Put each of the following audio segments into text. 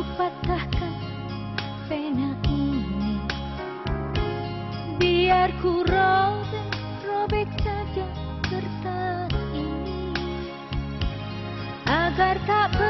ku patahkan pena ini. Biar ku robek, robek saja kertas ini. Agar tak ber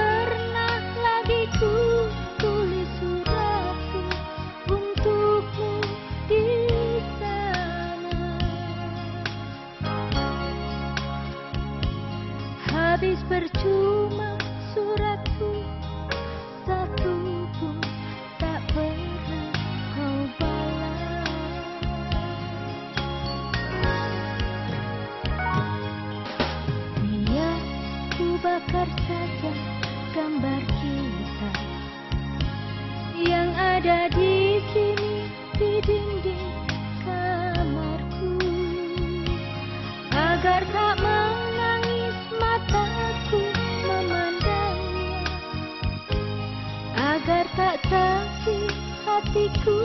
batasi hatiku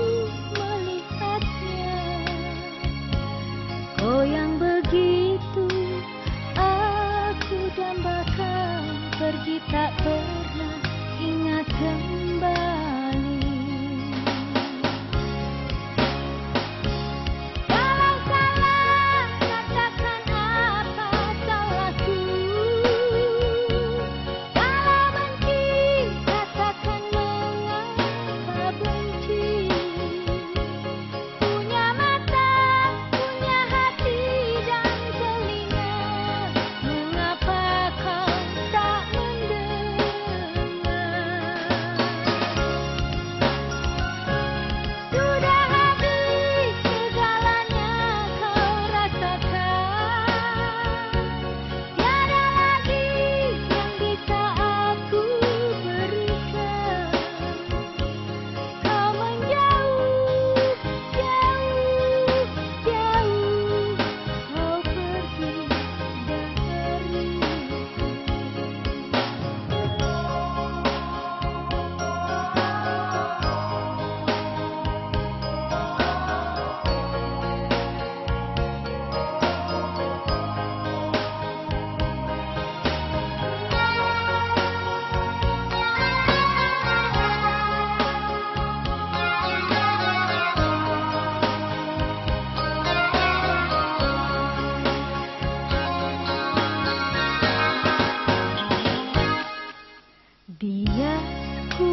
melihatnya Kau yang begitu aku dambakan pergi tak pernah.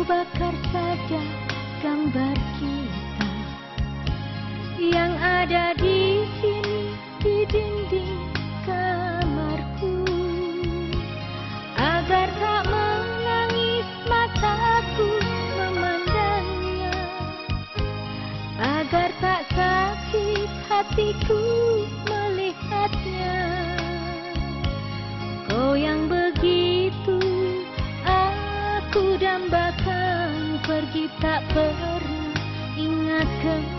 bakar saja gambar kita yang ada di sini di dinding kamarku. Agar tak menangis mataku memandangnya. Agar tak sakit hatiku 人。